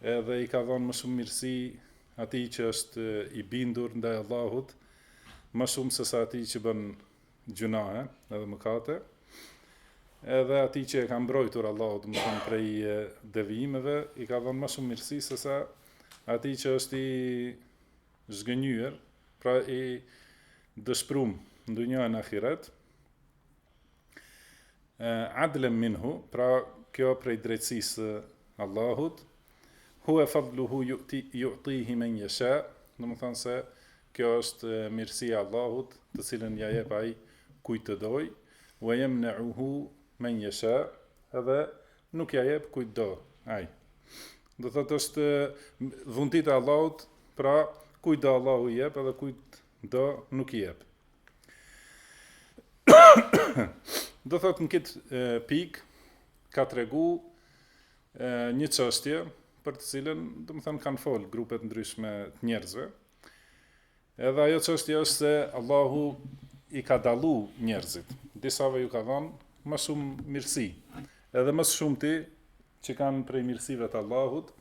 Edhe i ka dhënë më shumë mirësi atij që është i bindur ndaj Allahut, më shumë se sa atij që bën gjynahe, edhe mëkate. Edhe atij që e ka mbrojtur Allahu, domethënë prej devijimeve, i ka dhënë më shumë mirësi se sa atij që është i zhgënjyer, pra i dëshpëruar në dynjë e në ahiret. Adlen minhu, pra kjo prej drejtësisë së Allahut, hue fadluhu ju'tihi men jesha, domethënë se kjo është mirësi e Allahut, të cilën ja jep ai kujt të doj, wa yamna'uhu men jesha, edhe nuk ja jep kujt do ai. Do thotë është dhunti e Allahut, pra kujt do Allahu i jep edhe kujt Do nuk i jep. Do thot në kit pik ka tregu një çështje për të cilën, domethënë kanë fol grupe të ndryshme të njerëzve. Edhe ajo çështje është se Allahu i ka dallu njerëzit. Disave ju ka dhënë më shumë mirësi. Edhe më shumë ti që kanë prej mirësive të Allahut,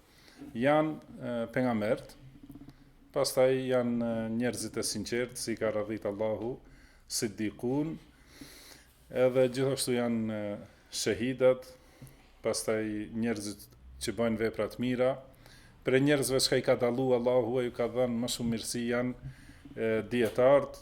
janë pejgambert, pastaj janë njerëzit e sinqertë, si i ka radhit Allahu, siddiqun, edhe gjithashtu janë shahidat, pastaj njerëzit që bëjnë vepra të mira, prej njerëzve që i ka dallu Allahu, e ju ka dhënë më shumë mirësi janë dietarët,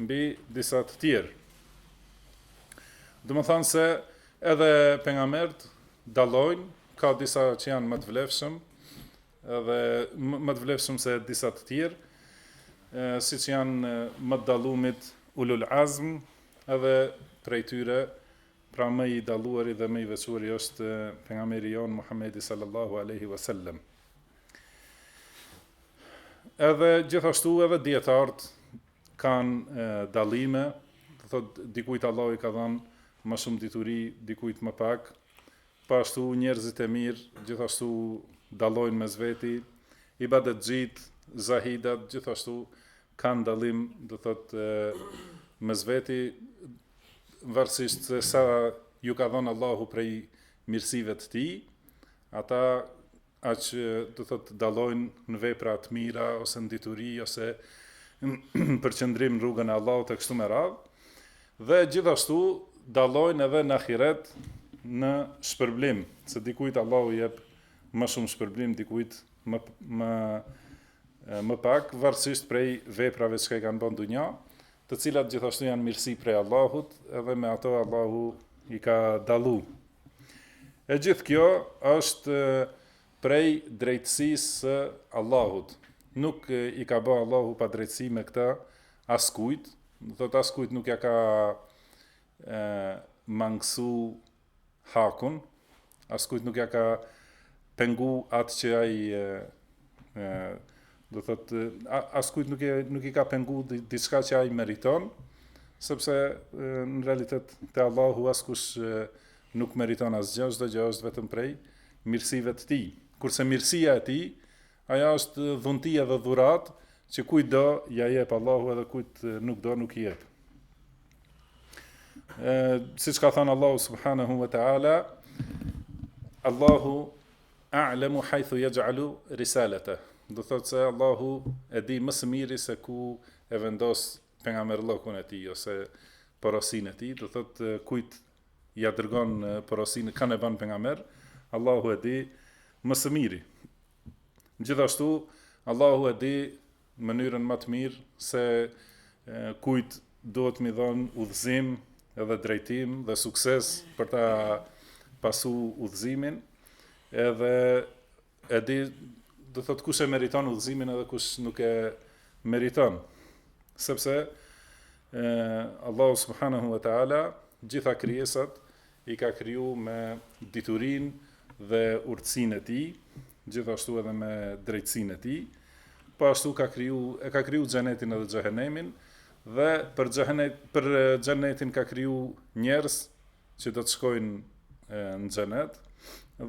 mbi disa të tjerë. Domethënë se edhe pejgambert dallojnë, ka disa që janë më të vlefshëm, edhe më të vlefshëm se disa të tjerë, siç janë më të dallumit ulul azm, edhe prej tyre, pra më i dalluari dhe më i veçuari është pejgamberi jonë Muhamedi sallallahu alaihi wasallam. Edhe gjithashtu edhe dietart Kanë dallime, do thotë dikujt Allahu i ka dhënë më shumë dituri, dikujt më pak. Po ashtu njerëzit e mirë gjithashtu dallojnë mes veti, ibadetxhit, zahidat gjithashtu kanë dallim, do thotë mes veti varësisht se sa ju ka dhënë Allahu prej mirësive të tij, ata Aq, do thotë, dallojnë në vepra të mira ose në dituri ose në përqendrim në rrugën e Allahut e kështu me radhë. Dhe gjithashtu dallojnë edhe në ahiret në shpërblim, se dikujt Allahu jep më shumë shpërblim, dikujt më më më pak, varësisht prej veprave që i kanë bë n'dunja, të cilat gjithashtu janë mirësi prej Allahut, edhe me ato Allahu i ka dallu. E gjithë kjo është prej drejtësisë së Allahut. Nuk i ka bë Allahu padrejtësi me këtë askujt, do thotë askujt nuk ja ka e, mangësu hakun, askujt nuk ja ka pengu atë që ai do thotë askujt nuk e nuk i ka pengu diçka që ai meriton, sepse në realitet te Allahu askush nuk meriton asgjë, çdo gjë është vetëm prej mirësive të tij. Kurse mirësia e tij Ajo është dhunti edhe dhuratë që kujt do ja jep Allahu edhe kujt nuk do nuk ja jep. Ë siç ka thënë Allahu subhanahu wa taala Allahu a'lamu haythu yaj'alu risalata. Do thotë se Allahu e di më së miri se ku e vendos pejgamberllokun e tij ose porosinë e tij, do thotë kujt ja dërgon porosinë, kënd e bën pejgamber Allahu e di më së miri gjithashtu Allahu e di mënyrën më të mirë se kujt duhet me i dhënë udhëzim edhe drejtim dhe sukses për ta pasu udhëzimin edhe E di, do thotë kush e meriton udhëzimin edhe kush nuk e meriton. Sepse e, Allahu subhanahu wa taala gjitha krijesat i ka kriju me diturinë dhe urtësinë e tij, gjithashtu edhe me drejtësinë e tij. Po ashtu ka kriju, e ka kriju xhenetin edhe xhehenemin dhe për xhenet për xhenetin ka kriju njerëz që do të shkojnë në xhenet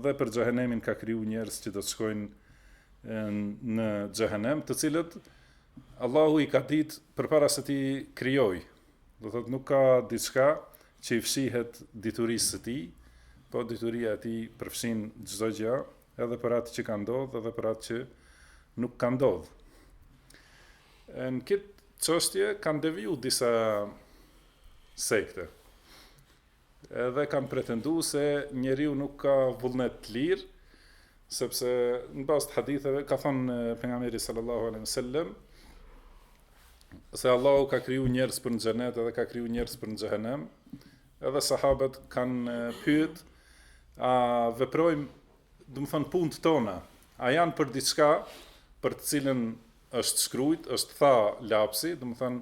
dhe për xhehenemin ka kriju njerëz që do të shkojnë në xhehenem, të cilët Allahu i ka ditë përpara se t'i krijojë. Do thotë nuk ka diçka që i fshihet diturisë së tij, po dituria e tij përfshin çdo gjë, edhe për atë që ka ndodhë, edhe për atë që nuk ka ndodhë. Në këtë çështje kanë deviju disa Sekte. Edhe kanë pretendu se njeriu nuk ka vullnet të lirë, sepse në bazë të haditheve ka thënë pejgamberi sallallahu alaihi wasallam se Allahu ka kriju njerëz për në xhenet edhe ka kriju njerëz për në xhehenem, edhe sahabët kanë pyet, a veprojmë, domethënë, punët tona, a janë për diçka për të cilën është shkrujt, është tha lapsi, domethënë,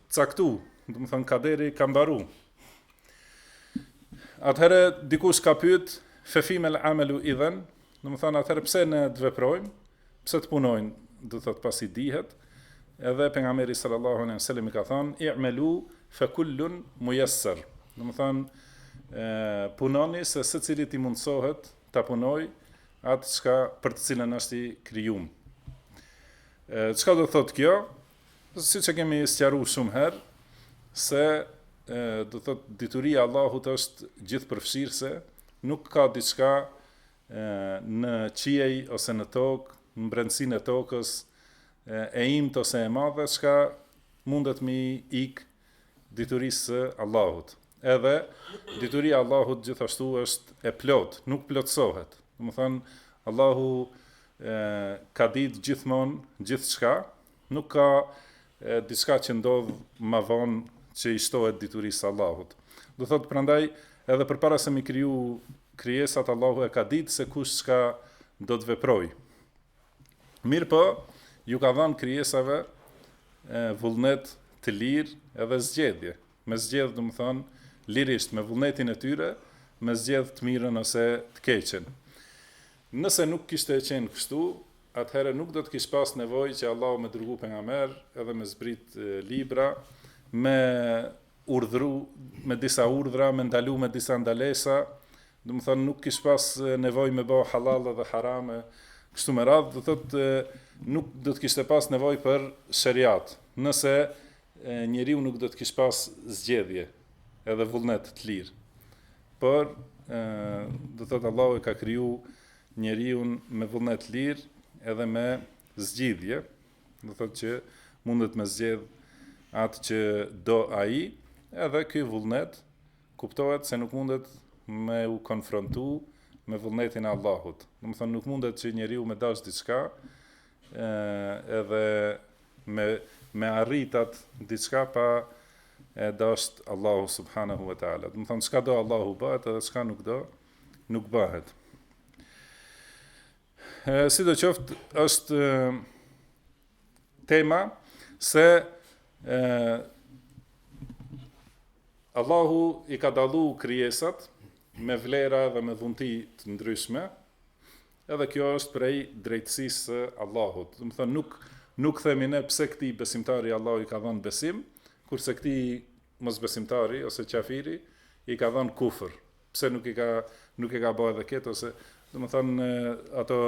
caktu, domethonë kaderi ka mbaru. Atëherë dikush ka pyet fefimel amelu idhen, domethonë atëherë pse ne të veprojmë, pse të punojmë, do të thotë pasi dihet. Edhe pejgamberi sallallahu alejhi ve sellem i ka thënë i'malu fa kullun muyassar. Domethonë punoni se secilit i mundsohet ta punojë atë çka për të cilën është i krijuar. Çka do të thotë kjo? Siç e kemi sqaru shumë herë se do thotë dituria e Allahut është gjithëpërfshirëse, nuk ka diçka në qiej ose në tokë, në brendësinë e tokës, e imtë ose e madhe, çka mundet m'i ikë diturisë së Allahut. Edhe dituria e Allahut gjithashtu është e plotë, nuk plotësohet. Domethonë Allahu e, ka ditë gjithmonë gjithçka, nuk ka e, diçka që ndodh ma vonë që i shtohet diturisë së Allahut. Do thotë prandaj edhe përpara se m'i kriju krijesat Allahu e ka ditë se kush çka do të veprojë. Mirëpo, ju ka dhanë krijesave vullnet të lirë edhe zgjedhje. Me zgjedhë domethonë, lirisht, me vullnetin e tyre, me zgjedhë të mirën ose të keqen. Nëse nuk kishte qenë kështu, atëherë nuk do të kish pas nevojë që Allahu me dërgu pejgamerë edhe me zbrit libra, me urdhru me disa urdhra, me ndalu me disa ndalesa, domethonë nuk kish pas nevojë me bo hallalle dhe harame, kështu me radhë, do thotë nuk do të kishte pas nevojë për sheriat, nëse njeriu nuk do të kish pas zgjedhje edhe vullnet të lirë. Por do thotë Allahu e ka kriju njeriun me vullnet të lirë edhe me zgjidhje. Do thotë që mundet me zgjedh atë që do ai, edhe ky vullnet kuptohet se nuk mundet me u konfrontu me vullnetin e Allahut. Domethonë nuk mundet që njeriu me dash diçka, ë edhe me me arrit at diçka pa e dasht Allahu subhanahu wa taala. Domethonë çka do Allahu bëhet edhe çka nuk do nuk bëhet. Sidoqoftë, është tema se e, Allahu i ka dallu krijesat me vlera dhe me dhunti të ndryshme, edhe kjo është prej drejtësisë së Allahut. Domethonë nuk nuk themi ne pse këtij besimtari Allahu i ka dhonë besim, kurse këtij mosbesimtari ose qafiri i ka dhonë kufër. Pse nuk e ka nuk e ka ba edhe këtë ose domethënë ato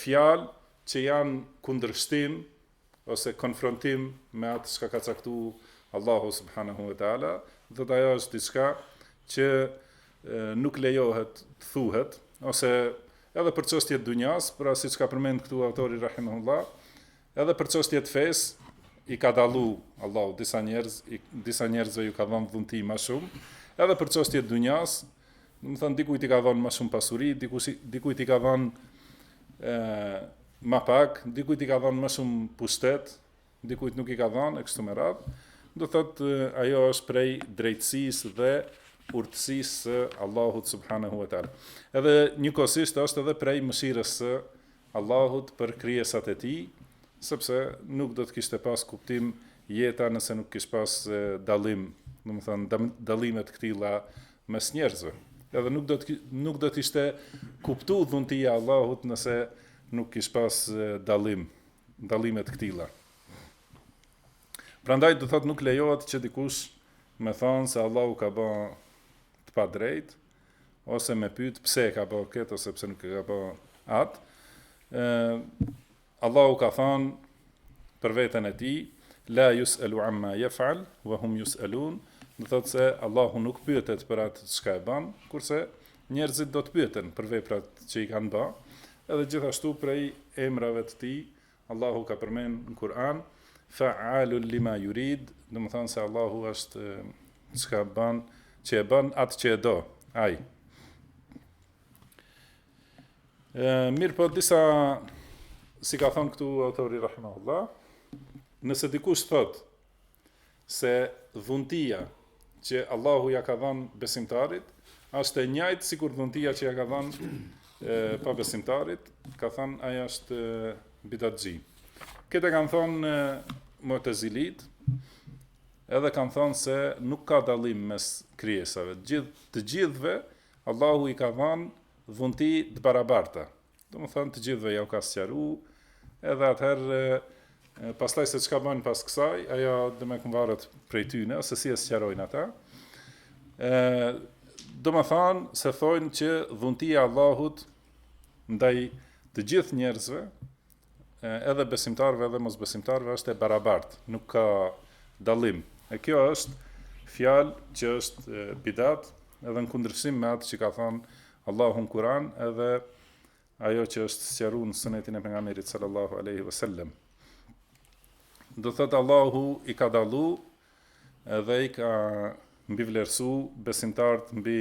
fjalë që janë kundërshtim ose konfrontim me atë çka ka caktuar Allahu subhanahu wa taala, dhe ajo është diçka që nuk lejohet të thuhet ose edhe për çështje të dunjas, pra siç ka përmend këtu autori rahimahullah, Edhe për çështje të fesë i ka dallu Allahu disa njerëz, i, disa njerëzve ju ka dhënë dhunti më shumë, edhe për çështje të dunjas, do të thënë dikujt i ka dhënë më shumë pasuri, dikujt dikujt i ka dhënë ë më pak, dikujt i ka dhënë më shumë pushtet, dikujt nuk i ka dhënë e kështu me radhë. Do thotë ajo është prej drejtësisë dhe urtësisë së Allahut subhanahu wa taala. Edhe njëkohësisht është edhe prej mëshirës së Allahut për krijesat e Tij, sepse nuk do të kishte pas kuptim jeta nëse nuk kish pas dallim, domethënë dallime të këtilla mes njerëzve. Edhe nuk do të nuk do të ishte kuptu dhuntia e Allahut nëse nuk kish pas dallim, dallime të këtilla. Prandaj do thotë nuk lejohet që dikush me thonë se Allahu ka ba të padrejtë, ose me pyet pse e ka ba këtë ose pse nuk e ka ba atë. ë Allahu ka thanë për veten e tij, la yusalu amma yafal wa hum yusalun, do të thotë se Allahu nuk pyetet për atë çka e ban, kurse njerëzit do të pyeten për veprat që i kanë ba, edhe gjithashtu prej emrave të tij Allahu ka përmend në Kur'an Fa'alul lima yurid, domethonë se Allahu është çka bën, që e bën atë që e do ai. Mirëpo disa, si ka thonë këtu autori Rahimahullah, nëse dikush thotë, se dhuntia që Allahu ia ka dhanë besimtarit është e njajtë sikur dhuntia që ia ka dhanë pabesimtarit, ka thanë ai është bidatxhi. Këtë e kanë thënë Mu'tazilit, edhe kanë thënë se nuk ka dallim mes krijesave. Gjithë të gjithëve Allahu i ka dhënë dhunti të barabarta. Domethënë të gjithëve jau ka sqaru, edhe atëherë, pastaj se çka bajnë pas kësaj, ajo domethënë varet prej tyne, ose si e sqarojnë ata, domethënë se thojnë që dhuntia e Allahut ndaj të gjithë njerëzve, edhe besimtarve edhe mosbesimtarve është e barabartë, nuk ka dallim. E kjo është fjalë që është bidat edhe në kundërshtim me atë që ka thonë Allahu në Kur'an edhe ajo që është sqaruar në Sunetin e Pejgamberit sallallahu alaihi wasallam. Do thotë Allahu i ka dallu edhe i ka mbivlerësu besimtarët mbi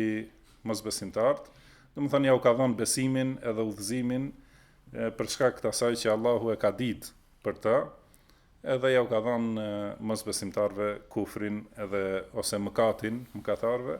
mosbesimtarët, domethënë ja u ka dhënë besimin edhe udhëzimin për shkak të asaj që Allahu e ka ditë për ta, edhe ja u ka dhënë mosbesimtarëve kufrin edhe ose mëkatin mëkatarëve,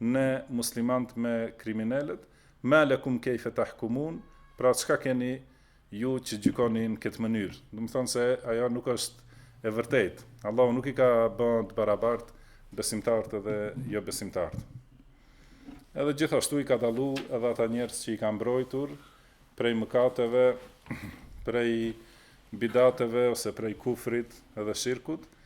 ne muslimant me kriminelët, ma lekum kejfe tahkumun, pra çka keni ju që gjykoni në këtë mënyrë, domethënë se ajo nuk është e vërtetë. Allahu nuk i ka bën të barabart besimtarët dhe jobesimtarët. Edhe gjithashtu i ka dallu edhe ata njerëz që i ka mbrojtur prej mëkateve, prej bidateve ose prej kufrit edhe shirkut,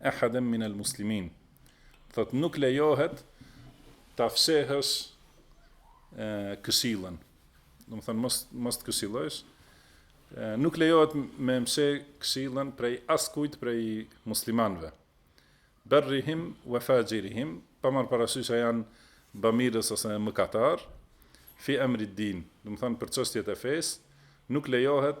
ahadan min el muslimin thot nuk lejohet ta fshehësh këshillën domethënë mos mos të këshillojsh nuk lejohet me mshe këshillën prej askujt prej muslimanëve berrihim wa fajirihim pa marr parasysh a janë bamirës ose mëkatar fi amri din domethënë për çështjet e fesë nuk lejohet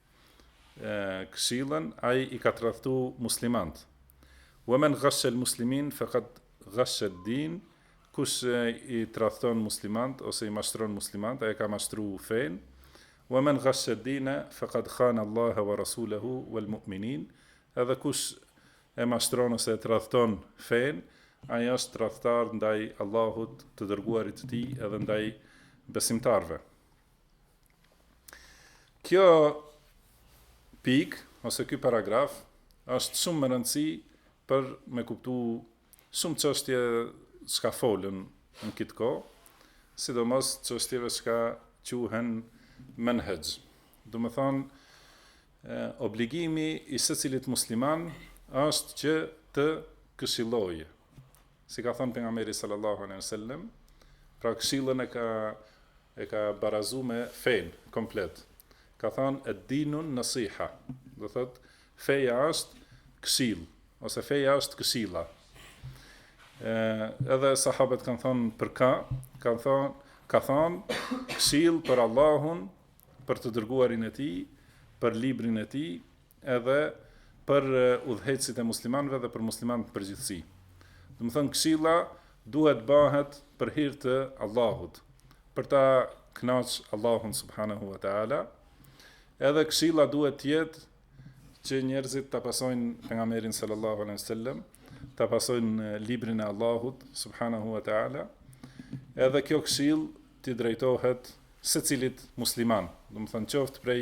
këshillën ai i ka tradhtu muslimant wa men ghash al muslimin faqad ghash ad din kush i tradhton muslimant ose i mashtron muslimant ai ka mashtru fen wa men ghash ad din faqad khan allah wa rasulahu wal mu'minin edhe kush e mashtron ose e tradhton fen ai është tradhtar ndaj allahut të dërguarit të tij edhe ndaj besimtarve Kjo pikë, ose ky paragraf, është shumë me rëndësi për me kuptu shumë çështje çka folen në kit kohë, sidomos çështjeve çka quhen menhexh. Domethënë, obligimi i secilit musliman është që të këshillojë, Si ka thënë Pejgamberi sallallahu alejhi ve sellem, pra këshillën e ka e ka barazu me fen komplet. Ka thënë ad-dinun nasiha. Do thot feja është këshill ose feja është këshilla. Ë edhe sahabët kanë thënë për ka, kanë thënë ka thënë këshill për Allahun, për të dërguarin e tij, për librin e tij, edhe për udhëheqësit e muslimanëve dhe për muslimanët në përgjithësi. Domethënë këshilla duhet të bëhet për hir të Allahut, për ta kënaqë Allahun subhanahu wa taala. Edhe këshilla duhet të jetë që njerëzit ta pasojnë pejgamberin sallallahu alaihi wasallam, ta pasojnë librin e Allahut subhanahu wa taala. Edhe kjo këshillë t'i drejtohet secilit musliman, domethënë qoftë prej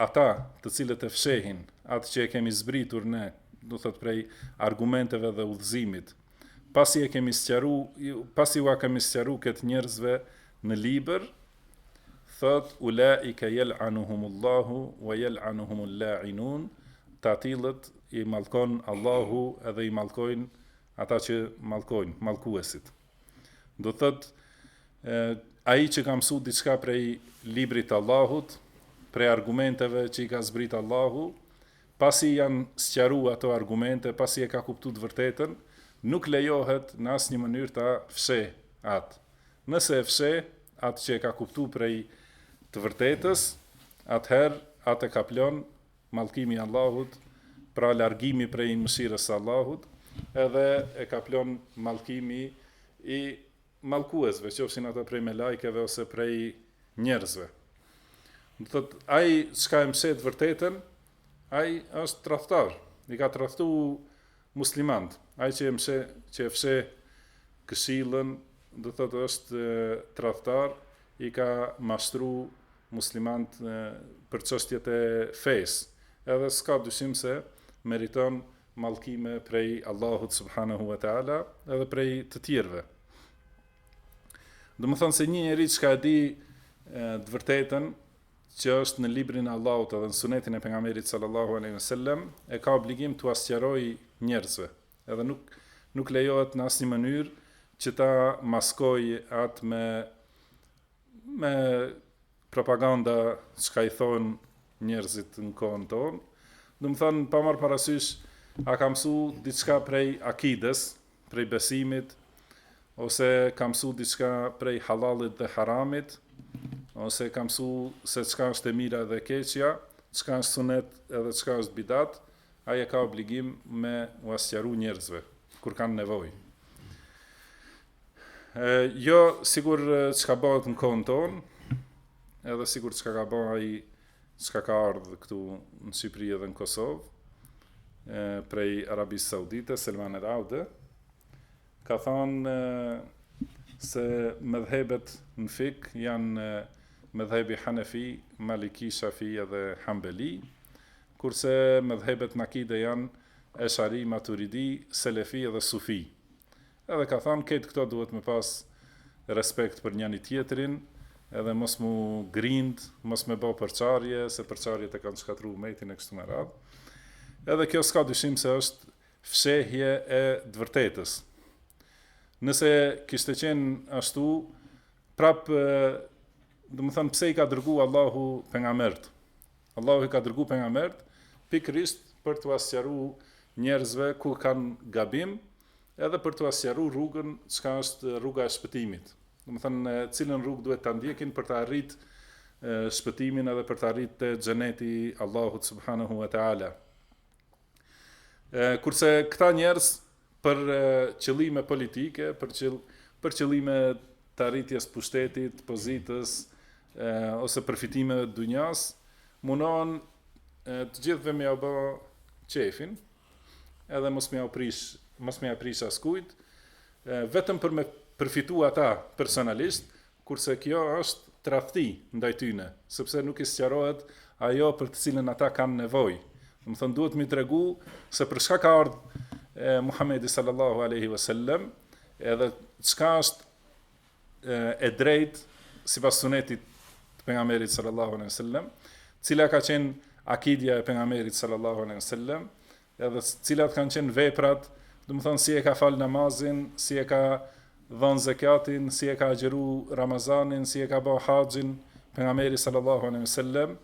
ata të cilët e fshehin atë që e kemi zbritur ne, do thotë prej argumenteve dhe udhëzimit, pasi e kemi sqaru, pasi ua kemi sqaru këtë njerëzve në libër, thotë ulaike jel'anuhumullahu, wa jel'anuhumul la'inun, të atillët i mallkon Allahu edhe i mallkojnë ata që mallkojnë, mallkuesit. Do të thotë ai që ka mësu diçka prej librit të Allahut, prej argumenteve që i ka zbrit Allahu, pasi janë sqaru ato argumente, pasi e ka kuptu të vërtetën, nuk lejohet në asnjë mënyrë ta fsheh atë. Nëse e fsheh atë që e ka kuptu prej të vërtetës, atëherë atë e kaplon mallkimi i Allahut, pra largimi prej mëshirës së Allahut, edhe e kaplon mallkimi i mallkuesve, qofshin ata prej melajkeve ose prej njerëzve. Do thotë ai çka e msheh të vërtetën, ai është tradhtar, i ka tradhtu muslimanët, ai që e msheh, që e fsheh këshillën, do thotë është tradhtar, i ka mashtru muslimanët për çështjet e fesë, edhe s'ka dyshim se meriton mallkime prej Allahut subhanahu wa taala edhe prej të tjerëve. Domethënë se një njeri çka e di të vërtetën që është në librin e Allahut edhe në sunetin e pejgamberit sallallahu alaihi wasallam, e ka obligim t'ua sqarojë njerëzve. Edhe nuk nuk lejohet në asnjë mënyrë që ta maskojë atë me Me propaganda çka i thonë njerëzit në kohën tonë, domethënë pa marrë parasysh a ka mësu diçka prej akides, prej besimit ose ka mësu diçka prej halallit dhe haramit, ose ka mësu se çka është e mira dhe e keqja, çka është sunet edhe çka është bidat, ai e ka obligim me ua sqaru njerëzve kur kanë nevojë. E, jo, sikur çka bahet në kohën tonë, edhe sikur çka ka ba ai çka ka ardhë këtu në Shqipëri edhe në Kosovë, e, prej Arabisë Saudite, Selman el Aude, ka thanë se medhhebet në fikh janë medhhebi Hanefi, Maliki, Shafi edhe Hanbeli, kurse medhhebet në akide janë Eshari, Maturidi, Selefi edhe Sufi. Edhe ka thanë ketë këto duhet me pas respekt për njani tjetrin edhe mos m'u grind mos me bo përçarje se përçarjet e kanë shkatrru umetin e kështu me radhë edhe kjo s'ka dyshim se është fshehje e t'vërtetës nëse kishte qenë ashtu prap domethënë pse i ka dërgu Allahu pejgamberët Allahu i ka dërgu pejgamberët pikërisht për t'ua sqaru njerëzve ku kanë gabim Edhe për t'ua sqaru rrugën, çka është rruga e shpëtimit. Domethënë, cilën rrugë duhet ta ndjekin për t'arrit shpëtimin edhe për t'arrit te Xhenneti i Allahut subhanehu ve teala. Kurse këta njerëz për qëllime politike, për për qëllime të arritjes pushtetit, pozitës, ose përfitimeve të dunjasë, munohen të gjithëve me ia bë qejfin, edhe mos me ia prish, mos me ia prish askujt, vetëm për me përfitu ata personalisht, kurse kjo është tradhti ndaj tyne, sepse nuk i sqarohet ajo për të cilën ata kanë nevojë. Domethënë, duhet m'i tregu se për çka ka ardhë Muhammedi sallallahu alejhi ve sellem, edhe çka është e drejtë sipas sunetit të pejgamberit sallallahu alejhi ve sellem, cila ka qenë akidja e pejgamberit sallallahu alejhi ve sellem, edhe cilat kanë qenë veprat, domethënë si e ka fal namazin, si e ka dhon zekatin, si e ka agjëru Ramazanin, si e ka bë haxhin pejgamberi sallallahu alejhi ve sellem,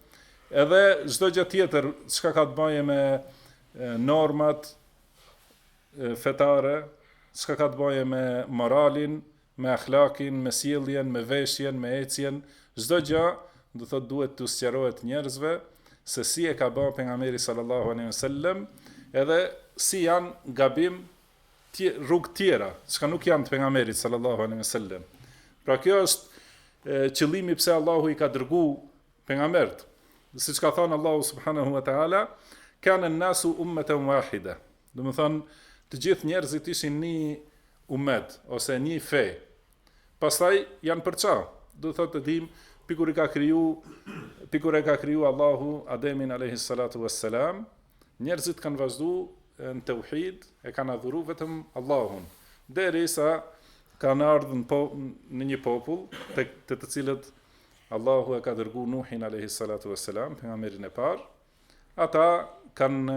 edhe çdo gjë tjetër çka ka të bëjë me normat fetare, çka ka të bajë me moralin, me ahlakin, me sjelljen, me veshjen, me ecjen, çdo gjë, do thotë duhet t'u sqarohet njerëzve se si e ka ba Pejgamberi sallallahu alejhi ve sellem, edhe si janë gabim tje, rrugë tjera, çka nuk janë të Pejgamberit sallallahu alejhi ve sellem. Pra kjo është e, qëllimi pse Allahu i ka dërgu pejgambert. Siç ka thënë Allahu subhanahu wa taala, kanen nasu ummatan wahida. Domethënë, të gjithë njerëzit ishin një umet ose një fe. Pastaj janë përça. Do të thotë të dimë pikur i ka kriju, pikur e ka kriju Allahu Ademin alayhi salatu wassalam, njerëzit kanë vazhduar në tauhid, e kanë adhuru vetëm Allahun, deri sa kanë ardhë në, po, në një popull, të, të të cilët Allahu e ka dërgu Nuhin a.s. pejgamberin e parë, ata kanë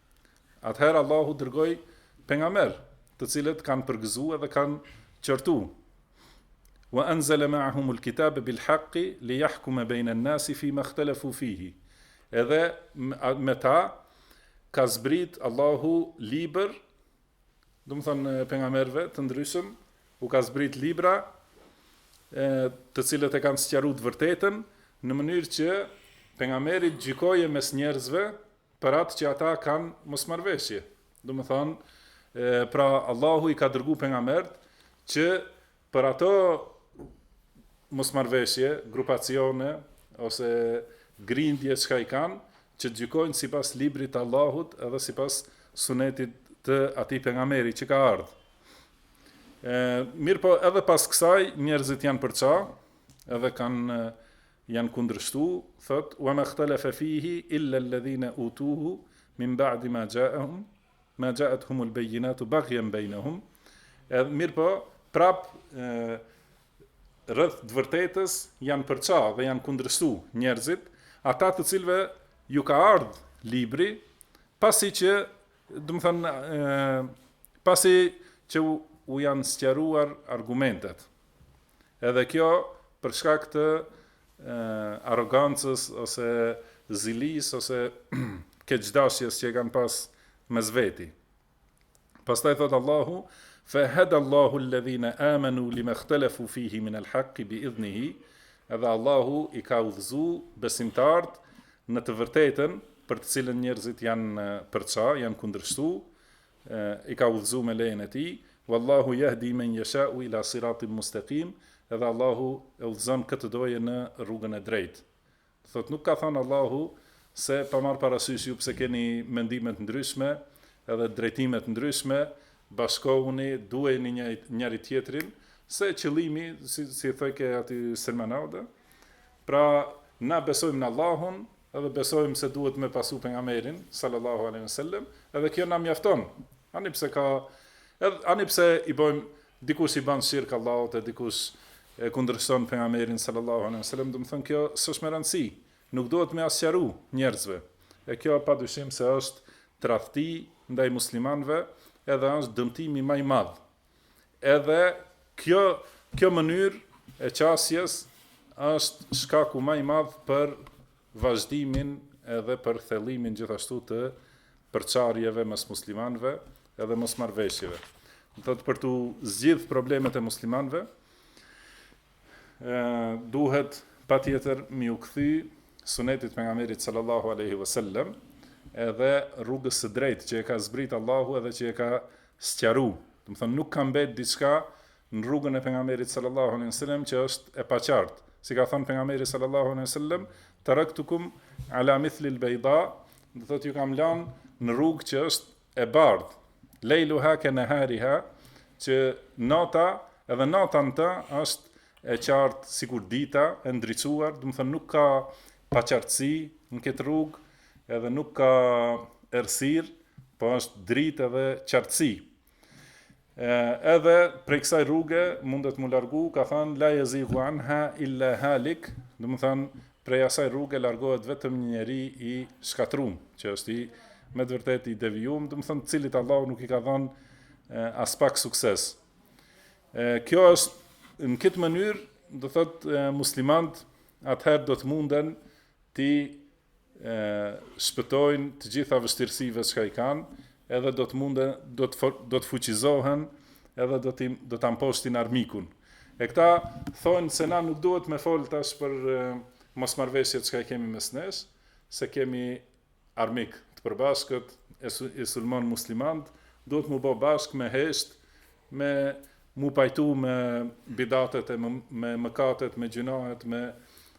Atëherë Allahu dërgoi pejgamber, të cilët kanë përgëzuar dhe kanë qortu. Wa anzala ma'ahum al-kitab bil-haqqi li yahkuma bayna an-nasi fi ma ikhtalafu fihi. Edhe me ta ka zbrit Allahu libër, domethënë pejgamberëve të ndryshëm, u ka zbrit libra të cilët e kanë sqaruar të vërtetën në mënyrë që pejgamberi të gjykojë mes njerëzve Për atë që ata kanë mosmarrëveshje. Domethënë, pra Allahu i ka dërgu pejgambert që për ato mosmarrëveshje, grupacione ose grindje çka i kanë, që të gjykojnë sipas librit të Allahut edhe sipas sunetit të atij pejgamberi që ka ardh. Mirëpo edhe pas kësaj njerëzit janë përça edhe kanë janë kundërshtu, thotë, Wa ma khtalafa fihi illa alladhina utuhu min ba'di ma ja'ahum ma ja'athum al-bayyinatu baghyan baynahum. Edhe mirëpo, prap rreth të vërtetës janë përça dhe janë kundërshtu njerëzit, ata të cilëve ju ka ardh libri, pasi që, domethënë, pasi që u, u janë sqaruar argumentet. Edhe kjo për shkak të arrogancës ose zilisë ose keqdashjes që e kanë pas mes veti. Pastaj thot Allahu fa hada Allahu alladhina amanu lima ikhtalafu fihi min alhaqi bi idnihi edhe Allahu i ka udhëzu besimtarët në të vërtetën për të cilën njerëzit janë përça, janë kundërshtu, i ka udhëzu me lejen e tij, Wallahu yahdi men yasha'u ila siratin mustaqim, edhe Allahu e udhëzon kë të dojë në rrugën e drejtë. Thotë nuk ka thënë Allahu se pa marrë parasysh ju pse keni mendime të ndryshme edhe drejtime të ndryshme, bashkohuni, duajeni njëri tjetrin, se qëllimi, si, si thojke aty Selman Auda, pra na besojmë në Allahun, Edhe besojmë se duhet me pasu Pejgamberin, sallallahu alejhi ve sellem, edhe kjo na mjafton. Ani pse ka edhe ani pse i bëjmë dikush i bën shirk Allahut e dikush e kundërshton Pejgamberin, sallallahu alejhi ve sellem, domethënë kjo s'është me rëndësi, nuk duhet me ua sqaru njerëzve. E kjo padyshim se është tradhti ndaj muslimanëve edhe është dëmtimi më i madh Edhe kjo kjo mënyrë e qasjes është shkaku më i madh për vazhdimin edhe për thellimin gjithashtu të përçarjeve mes muslimanëve edhe mosmarrëveshjeve. Do thotë për t'u zgjidh problemet e muslimanëve, duhet patjetër m'iu kthy sunetit Pejgamberit sallallahu alejhi ve sellem edhe rrugës së drejtë që e ka zbrit Allahu edhe që e ka sqaru, domethënë nuk ka mbet diçka në rrugën e pejgamberit sallallahu alejhi wasallam që është e paqartë. Si ka thënë pejgamberi sallallahu alejhi wasallam, taraktukum ala mithli al-bayda, do thotë ju kam lënë në rrugë që është e bardhë. Leiluha ka nahariha, që nata edhe nata në të është e qartë sikur dita, e ndriçuar, domethënë nuk ka paqartësi në këtë rrugë, edhe nuk ka errësirë, po është dritë edhe qartësi. Edhe prej kësaj rruge mundet mu largu, ka thënë la yazighu anha illa halik, domethënë prej asaj rruge largohet vetëm një njeri i shkatrrum, që është i shkatrrum me të vërtetë i devijuar, domethënë cilit Allahu nuk i ka dhënë aspak sukses. Kjo është në këtë mënyrë do thot muslimanët atëherë do të munden t'i shpëtojnë të gjitha vështirësive çka i kanë, edhe do të munden, do të do të fuqizohen, edhe do të do ta mposhtin armikun. E këta thonë se na nuk duhet me fol tash për mosmarrëveshjet çka i kemi mes nesh, se kemi armik të përbashkët, e sulmon muslimanët, duhet m'u bo bashkë me hesht me mu pajtu me bidatet e me mëkatet me gjynahet me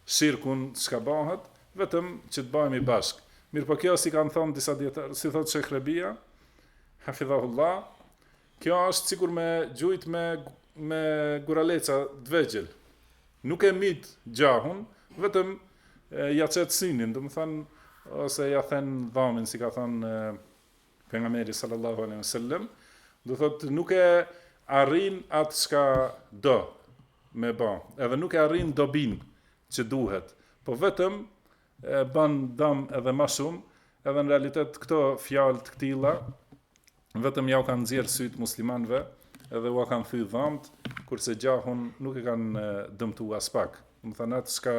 shirkun çka bahet vetëm që të bahemi bashkë mirëpo kjo si kanë thonë disa dijetarë si thotë sheh rebija hafidhahullah kjo është sikur me gjujt me me guraleca të vegjël nuk e myt gjahun vetëm ja qet synin domethonë ose ja then dhamin si ka thon Pejgamberi sallallahu alejhi ve sellem do thotë nuk e arrin atë çka do me bë, edhe nuk e arrin dobinë që duhet, po vetëm e bën dëm edhe më shumë, edhe në realitet këto fjalë të këtilla vetëm jau kanë nxjerrë sytë muslimanëve, edhe ua kanë thy dhamtë, kurse gjahun nuk e kanë dëmtuar aspak. Domethënë atë çka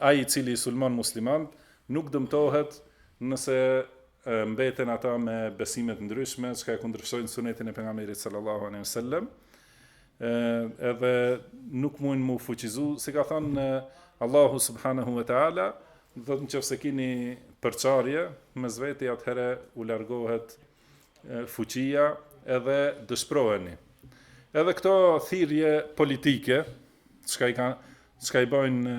Ai i cili i sulmon muslimanët nuk dëmtohet nëse mbeten ata me besime të ndryshme, çka e kundërshtojnë sunetin e pejgamberit sallallahu alejhi wasallam. Edhe nuk mund mu fuqizu, si ka thënë Allahu subhanahu wa taala, do të thotë nëse keni përçarje mes veti atëherë u largohet fuqia edhe dëshpëroheni. Edhe këto thirrje politike, çka i, ka, çka i bojnë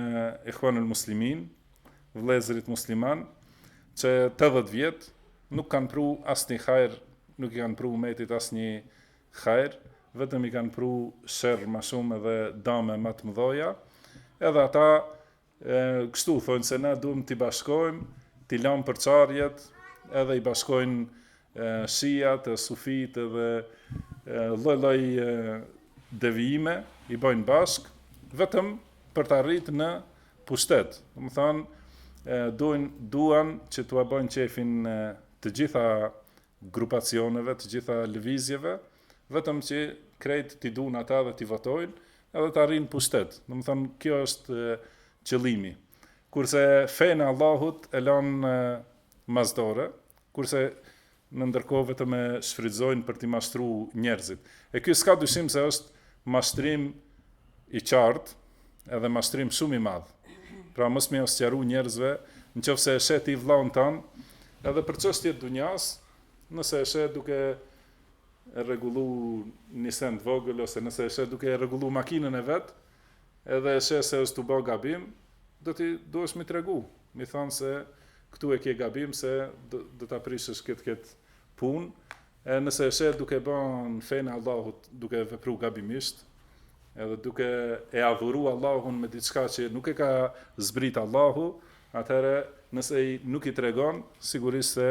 ihvanul muslimin, vllezërit musliman, që 80 vjet nuk kanë pru asnjë hajr, nuk i kanë pru umetit asnjë hajr, vetëm i kanë pru sherr ma shumë edhe dame ma të mdhoja, edhe ata E, kështu thonë se na duhem t'i bashkojmë, t'i lamë përçarjet, edhe i bashkojnë e, shijat, e, sufit edhe lloj lloj devijime, i bojnë bashkë, vetëm për të arritë në pushtet. Domethanë, duan, duan që t'ua bëjnë qejfin të gjitha grupacioneve, të gjitha lëvizjeve, vetëm që krejt t'i duan ata dhe t'i votojnë, edhe të arrijnë në pushtet. Domethonë kjo është qëllimi. Kurse fenë e Allahut e lënë mas dore, kurse në ndërkohë vetëm e shfrytëzojnë për t'i mashtru njerëzit. E ky s'ka dyshim se është mashtrim i qartë edhe mashtrim shumë i madh. Pra mos me ua sqaru njerëzve, nëse e sheh ti vllaun tand, edhe për çështje të dunjas, nëse e sheh duke e rregullu një send të vogël ose nëse e sheh duke e rregullu makinën e vet, edhe e sheh se është tu bo gabim, do ti duhesh mi tregu, mi than se këtu e ke gabim se do, do ta prishësh këtë këtë punë, E nëse e sheh duke ba në fenë e Allahut duke vepru gabimisht, edhe duke e adhuru Allahun me diçka që nuk e ka zbrit Allahu, atëherë nëse nuk i tregon, sigurisht se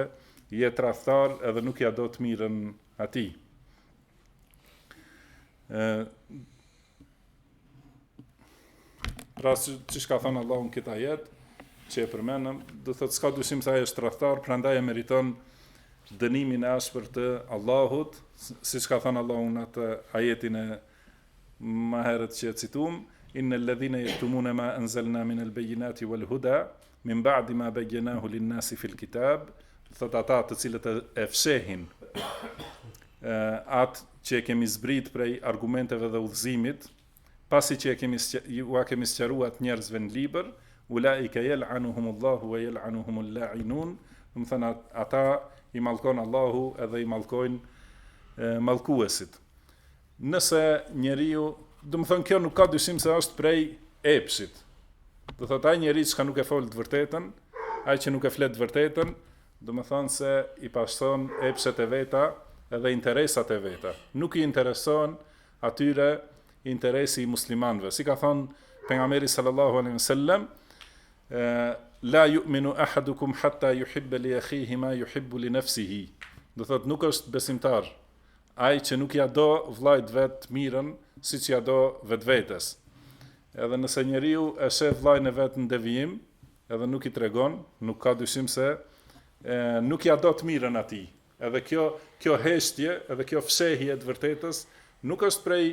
je tradhtar edhe nuk ia do të mirën atij. Pra siç ka thënë Allahu në këtë ajet, që e përmendëm, do të thotë s'ka dyshim se ai është tradhtar, prandaj e meriton dënimin e ashpër të Allahut, siç ka thënë Allahu në atë ajetin e ma herët që e citum, innel ledhine jektumune ma enzelna min el bejinati wal huda, Min ba'di ma bejjenahu lin nasi fil kitab, do të thotë ata të cilët e fshehin atë që e kemi zbrit prej argumenteve dhe udhëzimit, pasi që e kemi ua kemi sqaru atë njerëzve në libër, ulaika yal'anuhumullahu wa yal'anuhumul la'inun, domethënë ata i mallkon Allahu edhe i mallkojnë mallkuesit. Nëse njeriu, domethënë kjo nuk ka dyshim se është prej epshit. Do thotë ai njeri që nuk e folt të vërtetën, ai që nuk e flet të vërtetën, domethënë se i pason epshet e veta edhe interesat e veta. Nuk i intereson atyre interesi i muslimanëve. Si ka thënë pejgamberi sallallahu alaihi wasallam, la yu'minu ahadukum hatta yuhibba li akhihi ma yuhibbu li nafsihi. Do thot nuk është besimtar Ai që nuk ia do vllait vet të mirën siç ia do vetvetes. Edhe nëse njeriu e sheh vllain e vet në devijim, edhe nuk i tregon, nuk ka dyshim se nuk ia do të mirën atij. Edhe kjo kjo heshtje, edhe kjo fshehje e të vërtetës nuk është prej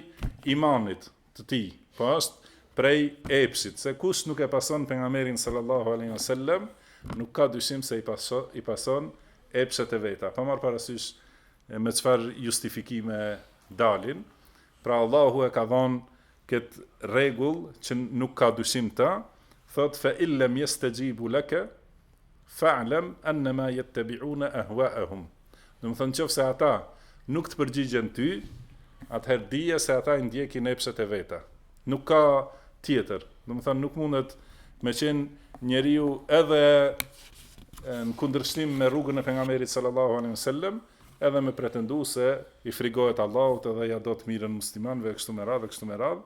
imanit. të tij, po është prej epshit, se kush nuk e pason pejgamberin sallallahu alaihi wasallam, nuk ka dyshim se i pason i pason epshet e veta. Pa marr parasysh me çfarë justifikime dalin. Pra Allahu e ka dhënë këtë rregull që nuk ka dyshim të, thotë fa in lam yastajibu laka Fa'lam annama yattabi'una ahwa'ahum, domethënë qoftë se ata nuk të përgjigjen ty, atëherë dije se ata i ndjekin epshet e veta. Nuk ka tjetër. Domethënë nuk mundet me qenë njeriu edhe në kundërshtim me rrugën e pejgamberit sallallahu alaihi wasallam, edhe me pretendu se i frigohet Allahut edhe ia do të mirën muslimanëve kështu me radhë kështu me radhë,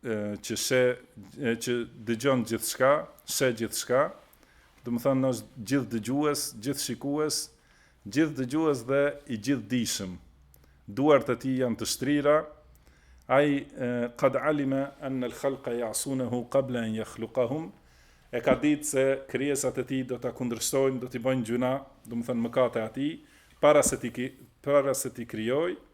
që sheh e që dëgjon gjithçka, sheh gjithçka, domethënë është gjithë dëgjues, gjithë shikues, gjithë dëgjues dhe i gjithë dijshëm. Duart e tij janë të shtrira. Ai qad alima anna al khalqa ya'sunahu qabla an yakhluqahum. E ka ditë se krijesat e tij do ta kundërshtojnë, do t'i bëjnë gjyna, domethënë mëkate atij, para se t'i para se t'i krijojë.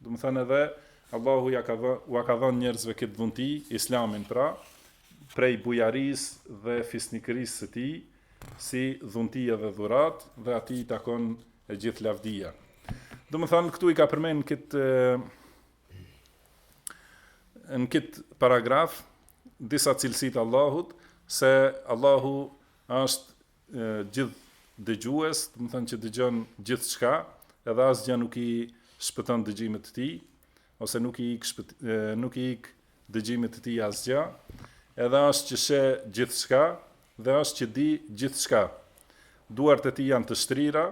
Domethënë edhe Allahu ia ka dhënë, ua ka dhënë njerëzve këtë dhunti, Islamin pra, prej bujarisë dhe fisnikërisë së tij, si dhunti edhe dhuratë, dhe atij i takon e gjithë lavdia. Domethënë, këtu i ka përmend këtë, në këtë paragraf, disa cilësi të Allahut, se Allahu është gjithë dëgjues, domethënë që dëgjon gjithçka, edhe asgjë nuk i shpëton dëgjimit të tij, ose nuk i ik shpët, nuk i ik dëgjimit të tij asgjë. Edhe është që sheh gjithçka dhe është që di gjithçka. Duart e tij janë të shtrira,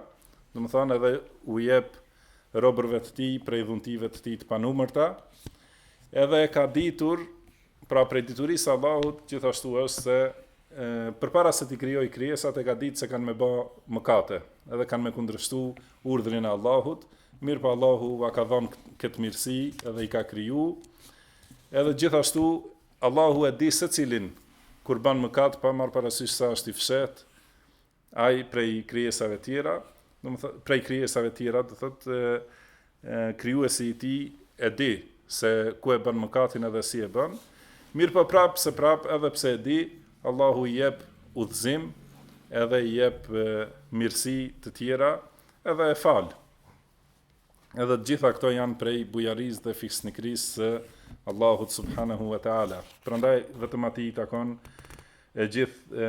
domethënë edhe u jep robërve të tij prej dhuntive të tij të panumërta. Edhe e ka ditur Pra prej diturisë së Allahut gjithashtu është se përpara se t'i krijojë krijesat e ka ditë se kanë me ba mëkate edhe kanë me kundërshtu urdhrin e Allahut mirëpo Allahu ua ka dhonë këtë mirësi edhe i ka kriju edhe gjithashtu Allahu e di secilin kur ban mëkat pa marrë parasysh sa është i fshehtë Ai prej krijesave tjera, prej krijesave tjera, do thotë krijuesi i tij e di se ku e bën mëkatin edhe si e bën. Mirëpo prap se prap edhe pse e di, Allahu i jep udhëzim, edhe i jep mirësi të tjera, edhe e fal. Edhe të gjitha këto janë prej bujarisë dhe fisnikërisë së Allahut subhanahu wa taala. Prandaj vetëm atij i takon e gjithë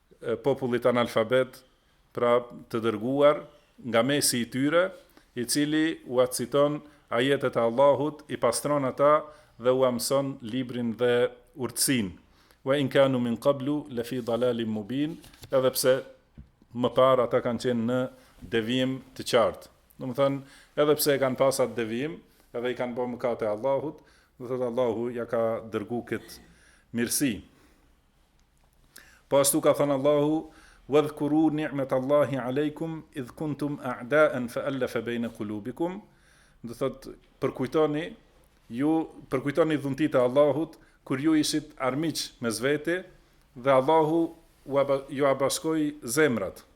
popullit analfabet, pra të dërguar, nga mesi i tyre, i cili ua citon ajetet e Allahut, i pastron ata dhe ua mëson librin dhe urtësinë. Wa in kanu min qablu lafi dalalin mubin, edhe pse më parë ata kanë qenë në devijim të qartë. Domethënë, edhe pse e kanë pas atë devijim, edhe i kanë ba mëkate Allahut, do thotë Allahu ia ka dërguar këtë mirësi. Po ashtu ka thënë Allahu, Wadhkuru ni'mata Allahi 'alejkum idh kuntum a'da'an fa allafa bejne kulubikum, do thotë, përkujtoni ju përkujtoni dhuntitë e Allahut kur ju ishit armiq mes vete dhe Allahu jua bashkoi zemrat.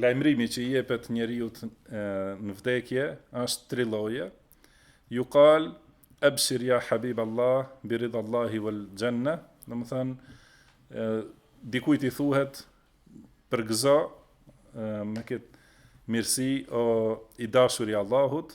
Lajmërimi që i jepet njeriut në vdekje është tri lloje. Jukal abshir ya habib Allah bi ridha Allahi wal janna, domethënë dikujt i thuhet përgëzo me këtë mirësi o i dashur i Allahut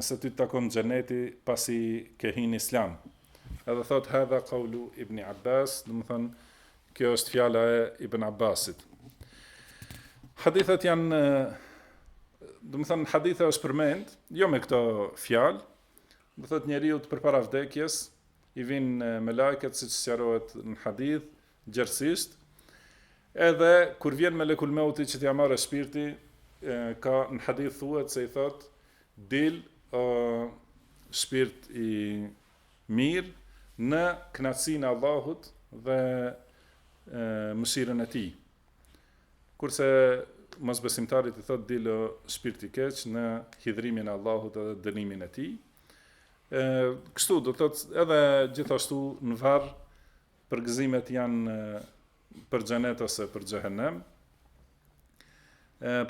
se ty të takon xheneti pasi ke hi n'islam. Edhe thot hadha qawlu ibn Abbas, domethonë kjo është fjala e Ibn Abbasit. Hadithet janë domethonë n'hadithe është përmend, jo me këto fjalë. Do thot njeriut përpara vdekjes i vijnë melajket siç sqarohet në hadith, Gjerësisht, edhe kur vjen Melekul Meuti që t'ia marrë shpirtin, ka në hadith thuhet se i thotë, dil o shpirt i mirë në kënaqësinë e Allahut dhe mëshirën e Tij. Kurse mosbesimtarit i thotë dil o shpirt i keq në hidhrimin e Allahut dhe dënimin e Tij. Kështu do thotë edhe gjithashtu në varr Përgëzimet janë për xhenet ose për xhehenem.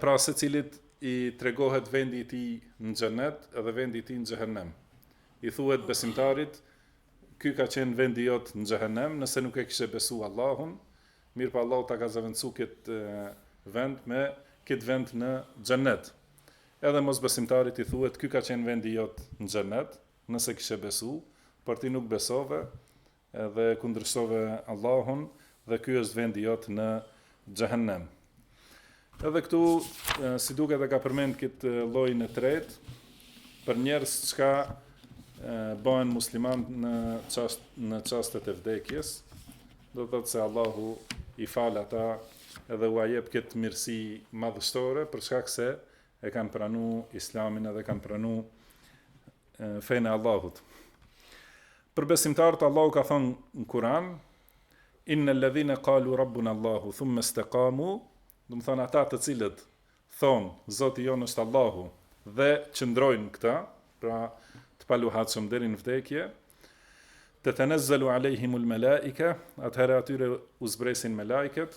Pra secilit i tregohet vendi i tij në xhenet dhe vendi i tij në xhehenem. I thuhet besimtarit, ky ka qenë vendi jot në xhehenem, nëse nuk e kishe besu Allahun, mirëpo Allahu ta ka zëvendësu këtë vend me këtë vend në xhenet. Edhe mosbesimtarit i thuhet, ky ka qenë vendi jot në xhenet, nëse kishe besu, por ti nuk besove, Dhe e kundërshtove Allahun dhe ky është vendi jot në Xhehenem. Edhe këtu si duket e ka përmend këtë llojin e tretë për njerëz çka bëhen musliman në çast në çastet e vdekjes, do të thotë se Allahu i fal ata edhe ua jep këtë mirësi madhështore për shkak se e kanë pranu Islamin edhe kanë pranu fenë e Allahut. Për besimtarët Allahu ka thënë në Kur'an: Innal ladhina qalu rabbuna Allahu thumma istaqamu, domethënë ata të cilët thonë Zoti jonë është Allahu dhe qëndrojnë këta, pra të paluhatshëm deri në vdekje, tetenezzelu alejhimul malaika, atëherë atyre u zbresin melaiket,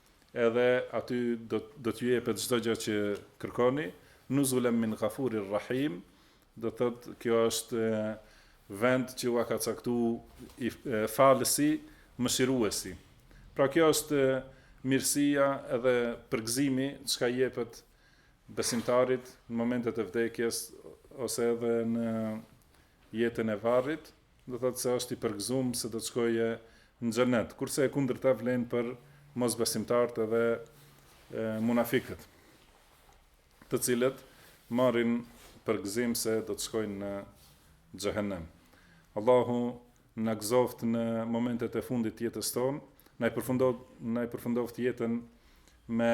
edhe aty do do t'ju jepet çdo gjë që kërkoni, nuzulan min ghafurir rahim, do thotë kjo është vend që ua ka caktuar falësi, mëshiruesi. Pra kjo është mirësia edhe përgëzimi çka i jepet besimtarit në momentet e vdekjes ose edhe në jetën e varrit. do thotë se është i përgëzum se do të shkojë në xhenet, kurse e kundërta vlen për mosbesimtarët edhe munafikët, të cilët marrin përgëzim se do të shkojnë në xhehenem. Allahu na gëzoftë në momentet e fundit të jetës tonë, na i përfundoftë na i përfundoftë jetën me